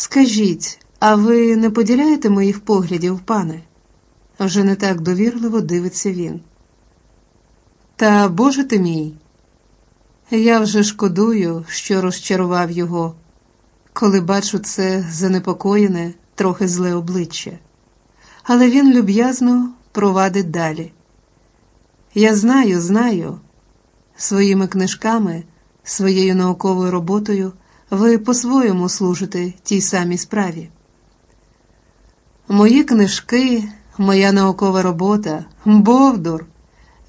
Скажіть, а ви не поділяєте моїх поглядів, пане? Вже не так довірливо дивиться він. Та Боже ти мій, я вже шкодую, що розчарував його, коли бачу це занепокоєне, трохи зле обличчя. Але він люб'язно провадить далі. Я знаю, знаю, своїми книжками, своєю науковою роботою ви по-своєму служите тій самій справі. Мої книжки, моя наукова робота, Бовдур,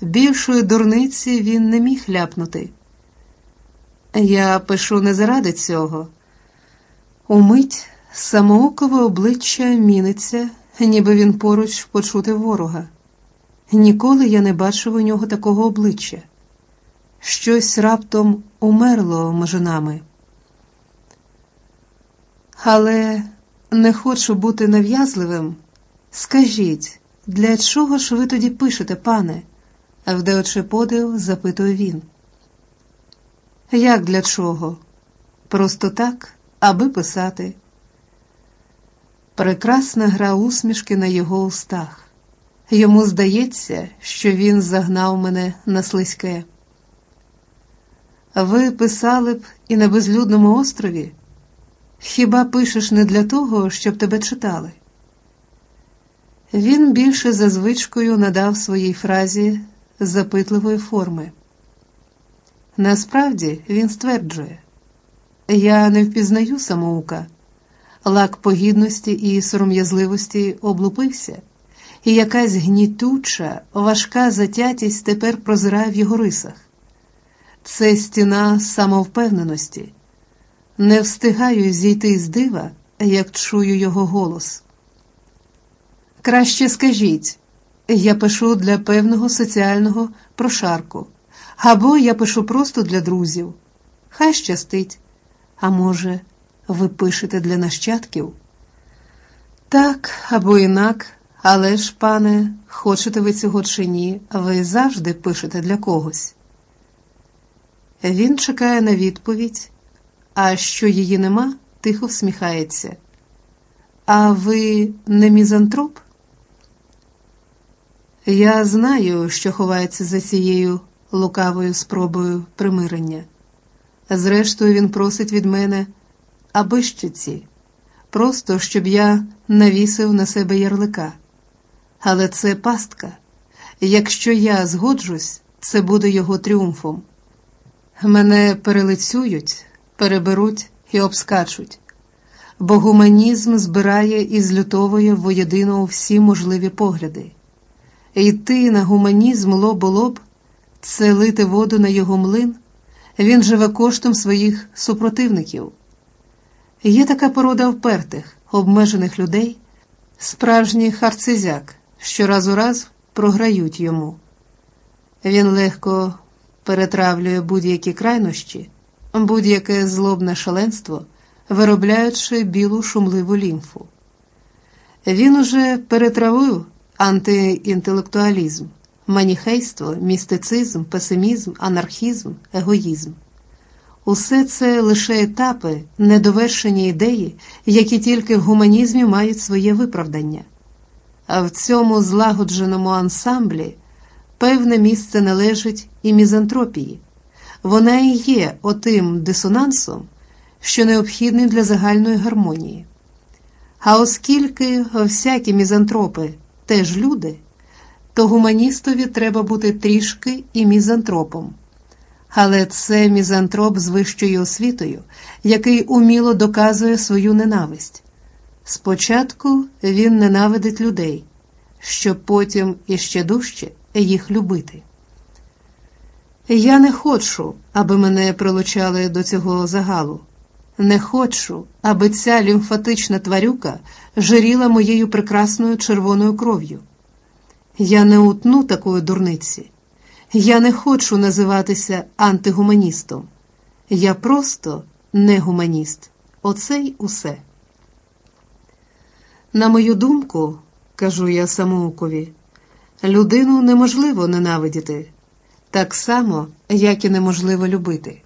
більшої дурниці він не міг ляпнути. Я пишу не заради цього. Умить самоокове обличчя міниться, ніби він поруч почути ворога. Ніколи я не бачив у нього такого обличчя. Щось раптом умерло між нами. Але не хочу бути нав'язливим. Скажіть, для чого ж ви тоді пишете, пане? вдаючи подив, запитує він. Як для чого? Просто так, аби писати. Прекрасна гра усмішки на його устах. Йому здається, що він загнав мене на слизьке. Ви писали б і на безлюдному острові? Хіба пишеш не для того, щоб тебе читали? Він більше за звичкою надав своїй фразі запитливої форми. Насправді він стверджує, я не впізнаю самоука, лак погідності і сором'язливості облупився, і якась гнітуча, важка затятість тепер прозирає в його рисах. Це стіна самовпевненості. Не встигаю зійти з дива, як чую його голос. Краще скажіть, я пишу для певного соціального прошарку, або я пишу просто для друзів. Хай щастить. А може, ви пишете для нащадків? Так, або інак, але ж, пане, хочете ви цього чи ні, ви завжди пишете для когось. Він чекає на відповідь, а що її нема, тихо всміхається. А ви не мізантроп? Я знаю, що ховається за цією лукавою спробою примирення. Зрештою, він просить від мене аби щиці, просто щоб я навісив на себе ярлика. Але це пастка. Якщо я згоджусь, це буде його тріумфом. Мене перелицюють, переберуть і обскачуть, бо гуманізм збирає і злютовує воєдино всі можливі погляди. Йти на гуманізм лоб у лоб це лити воду на його млин, він живе коштом своїх супротивників. Є така порода впертих, обмежених людей, справжній харцизяк, що раз у раз програють йому. Він легко перетравлює будь-які крайнощі, будь-яке злобне шаленство, виробляючи білу шумливу лімфу. Він уже перетравив антиінтелектуалізм, маніхейство, містицизм, песимізм, анархізм, егоїзм. Усе це лише етапи, недовершені ідеї, які тільки в гуманізмі мають своє виправдання. А в цьому злагодженому ансамблі певне місце належить і мізантропії. Вона і є отим дисонансом, що необхідний для загальної гармонії. А оскільки всякі мізантропи теж люди, то гуманістові треба бути трішки і мізантропом. Але це мізантроп з вищою освітою, який уміло доказує свою ненависть. Спочатку він ненавидить людей, щоб потім іще дужче їх любити. Я не хочу, аби мене прилучали до цього загалу. Не хочу, аби ця лімфатична тварюка жиріла моєю прекрасною червоною кров'ю. Я не утну такої дурниці. Я не хочу називатися антигуманістом. Я просто не гуманіст. Оце й усе. На мою думку, кажу я самоукові, людину неможливо ненавидіти, так само, як і неможливо любити.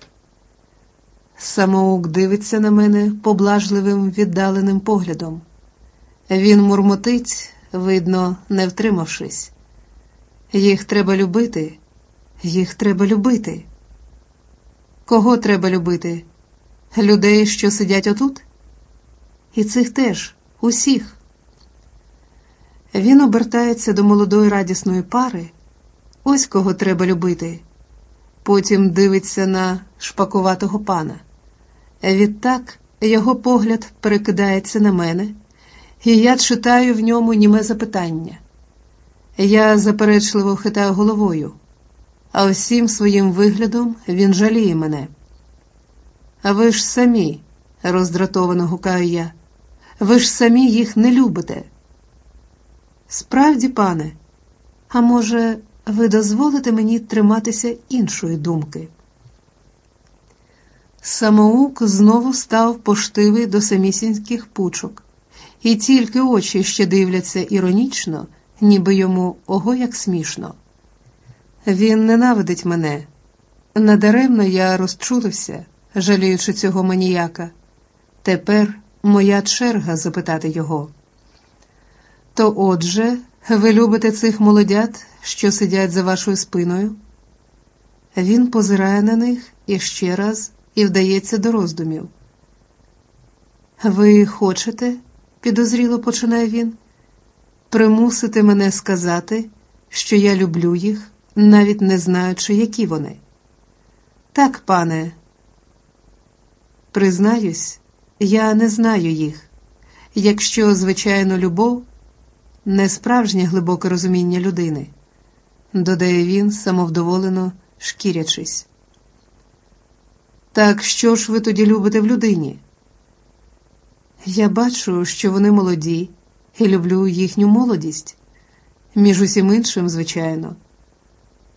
Самоук дивиться на мене поблажливим віддаленим поглядом. Він мурмотить, видно, не втримавшись. Їх треба любити, їх треба любити. Кого треба любити? Людей, що сидять отут? І цих теж, усіх. Він обертається до молодої радісної пари. Ось кого треба любити. Потім дивиться на шпакуватого пана. Відтак його погляд перекидається на мене, і я читаю в ньому німе запитання. Я заперечливо хитаю головою, а усім своїм виглядом він жаліє мене. А ви ж самі, роздратовано гукаю я, ви ж самі їх не любите. Справді, пане, а може, ви дозволите мені триматися іншої думки? Самоук знову став поштивий до самісіньких пучок, і тільки очі ще дивляться іронічно, ніби йому ого як смішно. Він ненавидить мене. Надаремно я розчулився, жаліючи цього маніяка. Тепер моя черга запитати його. То отже, ви любите цих молодят, що сидять за вашою спиною? Він позирає на них іще раз і вдається до роздумів. Ви хочете, підозріло починає він, примусити мене сказати, що я люблю їх, навіть не знаючи, які вони. Так, пане, признаюсь, я не знаю їх. Якщо, звичайно, любов не справжнє глибоке розуміння людини, додає він, самовдоволено шкірячись. Так що ж ви тоді любите в людині? Я бачу, що вони молоді, і люблю їхню молодість. Між усім іншим, звичайно.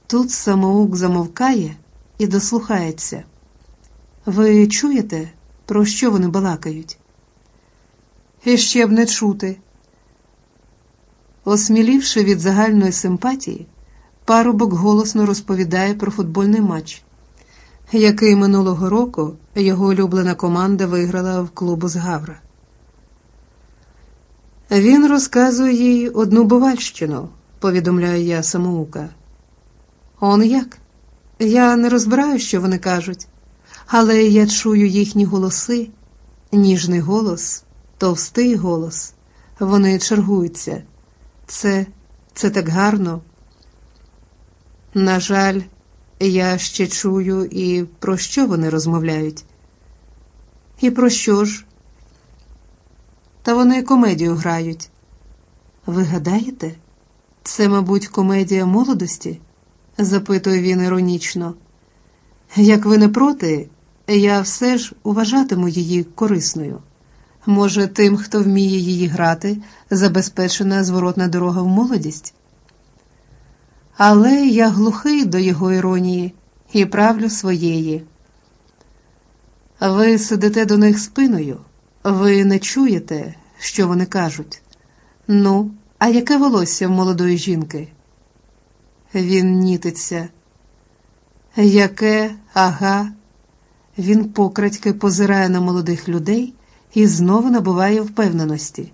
Тут самоук замовкає і дослухається. Ви чуєте, про що вони балакають? І ще б не чути. Осмілівши від загальної симпатії, парубок голосно розповідає про футбольний матч який минулого року його улюблена команда виграла в клубу з Гавра. Він розказує їй одну бувальщину, повідомляю я самоука. Он як? Я не розбираю, що вони кажуть, але я чую їхні голоси, ніжний голос, товстий голос. Вони чергуються. Це, Це так гарно. На жаль, я ще чую і про що вони розмовляють. І про що ж? Та вони комедію грають. Ви гадаєте? Це, мабуть, комедія молодості? запитує він іронічно. Як ви не проти, я все ж уважатиму її корисною. Може, тим, хто вміє її грати, забезпечена зворотна дорога в молодість? але я глухий до його іронії і правлю своєї. Ви сидите до них спиною, ви не чуєте, що вони кажуть. Ну, а яке волосся в молодої жінки? Він нітиться. Яке, ага, він покрадьки позирає на молодих людей і знову набуває впевненості.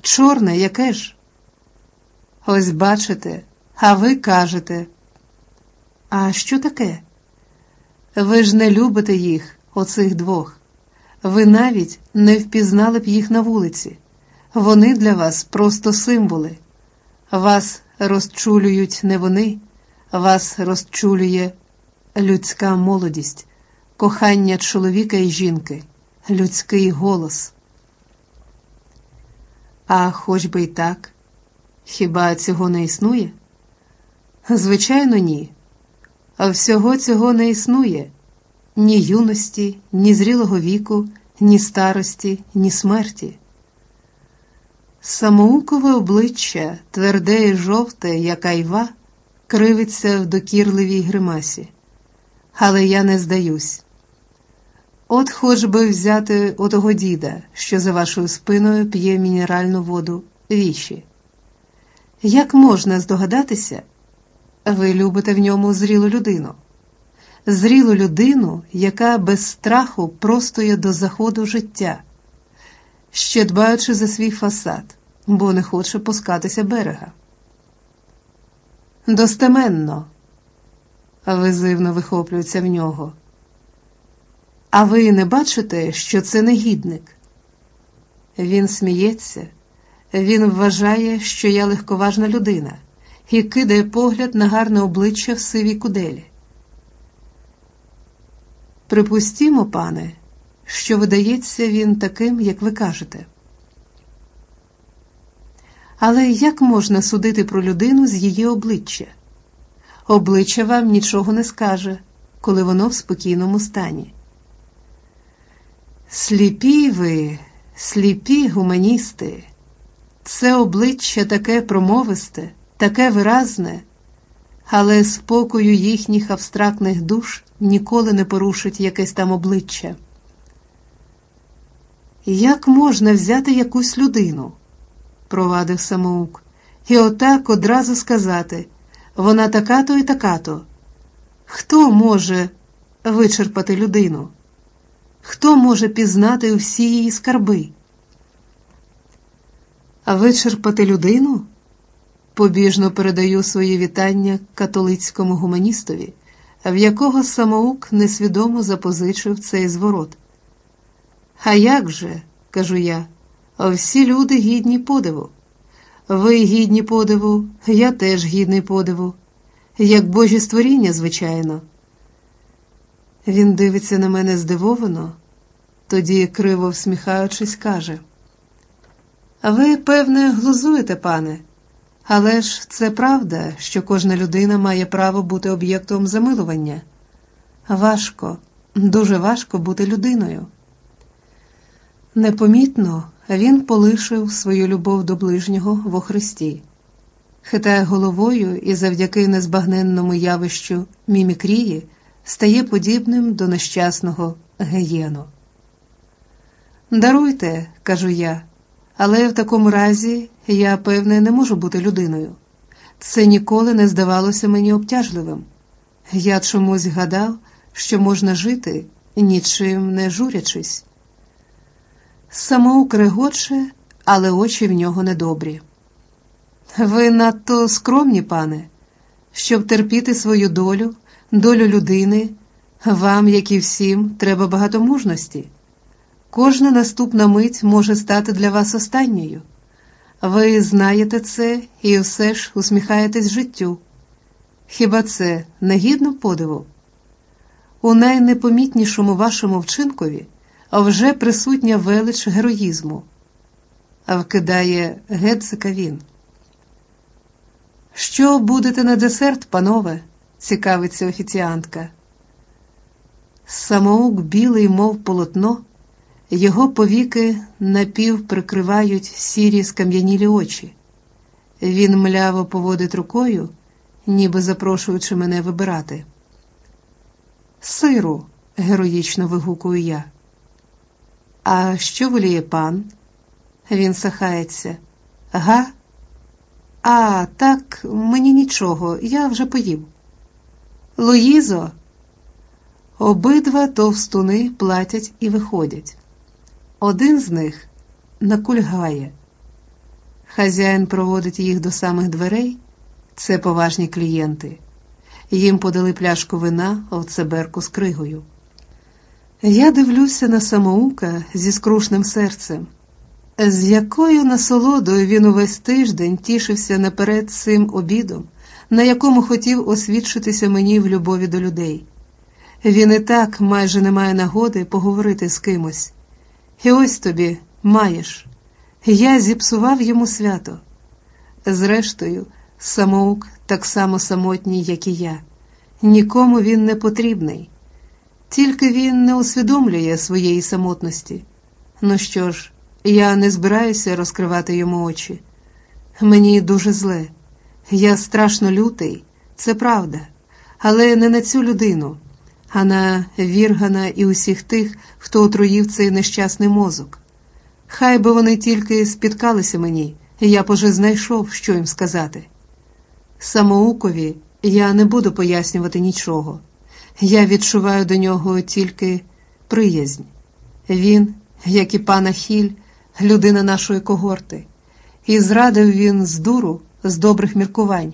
Чорне, яке ж? Ось бачите, а ви кажете, а що таке? Ви ж не любите їх, оцих двох. Ви навіть не впізнали б їх на вулиці. Вони для вас просто символи. Вас розчулюють не вони, вас розчулює людська молодість, кохання чоловіка і жінки, людський голос. А хоч би й так, хіба цього не існує? Звичайно, ні. А всього цього не існує ні юності, ні зрілого віку, ні старості, ні смерті. Самоукове обличчя, тверде і жовте, як айва, кривиться в докірливій гримасі. Але я не здаюсь. От хоч би взяти отого діда, що за вашою спиною п'є мінеральну воду віші. Як можна здогадатися? Ви любите в ньому зрілу людину. зрілу людину, яка без страху простоє до заходу життя, ще дбаючи за свій фасад, бо не хоче пускатися берега. Достеменно, визивно вихоплюється в нього. А ви не бачите, що це негідник? Він сміється, він вважає, що я легковажна людина, і кидає погляд на гарне обличчя в сивій куделі. Припустімо, пане, що видається він таким, як ви кажете. Але як можна судити про людину з її обличчя? Обличчя вам нічого не скаже, коли воно в спокійному стані. Сліпі ви, сліпі гуманісти, це обличчя таке промовисте, таке виразне, але спокою їхніх абстрактних душ ніколи не порушить якесь там обличчя. Як можна взяти якусь людину? провадив самоук, і отак одразу сказати вона така то і така то. Хто може вичерпати людину? Хто може пізнати усі її скарби? Вичерпати людину? Побіжно передаю свої вітання католицькому гуманістові, в якого самоук несвідомо запозичив цей зворот. А як же, кажу я, всі люди гідні подиву. Ви гідні подиву, я теж гідний подиву, як божі створіння, звичайно. Він дивиться на мене здивовано, тоді, криво всміхаючись, каже: Ви, певне, глузуєте, пане, але ж це правда, що кожна людина має право бути об'єктом замилування. Важко, дуже важко бути людиною. Непомітно він полишив свою любов до ближнього во Христі, хитає головою і завдяки незбагненному явищу мімікрії стає подібним до нещасного геєну. Даруйте, кажу я, але в такому разі я, певне, не можу бути людиною. Це ніколи не здавалося мені обтяжливим. Я чомусь гадав, що можна жити, нічим не журячись. Самоук регоче, але очі в нього недобрі. Ви надто скромні, пане, щоб терпіти свою долю, долю людини, вам, як і всім, треба багато мужності. Кожна наступна мить може стати для вас останньою. Ви знаєте це і все ж усміхаєтесь життю. Хіба це негідно подиву? У найнепомітнішому вашому вчинкові вже присутня велич героїзму, а вкидає гедзика він. Що будете на десерт, панове? Цікавиться офіціантка. Самоук білий, мов полотно, його повіки напів прикривають сірі скам'янілі очі. Він мляво поводить рукою, ніби запрошуючи мене вибирати. Сиру, героїчно вигукую я. А що воліє пан? Він сахається. Га? А, так, мені нічого, я вже поїв. Луїзо. Обидва товстуни платять і виходять. Один з них накульгає. Хазяїн проводить їх до самих дверей. Це поважні клієнти. Їм подали пляшку вина в цеберку з кригою. Я дивлюся на самоука зі скрушним серцем, з якою насолодою він увесь тиждень тішився наперед цим обідом, на якому хотів освідчитися мені в любові до людей. Він і так майже не має нагоди поговорити з кимось. І ось тобі маєш. Я зіпсував йому свято. Зрештою, самоук так само самотній, як і я. Нікому він не потрібний. Тільки він не усвідомлює своєї самотності. Ну що ж, я не збираюся розкривати йому очі. Мені дуже зле. Я страшно лютий, це правда, але не на цю людину, а на Віргана і усіх тих, хто отруїв цей нещасний мозок. Хай би вони тільки спіткалися мені, і я б уже знайшов, що їм сказати. Самоукові я не буду пояснювати нічого. Я відчуваю до нього тільки приязнь. Він, як і пана Хіль, людина нашої когорти, і зрадив він з дуру, з добрих міркувань.